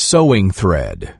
Sewing thread.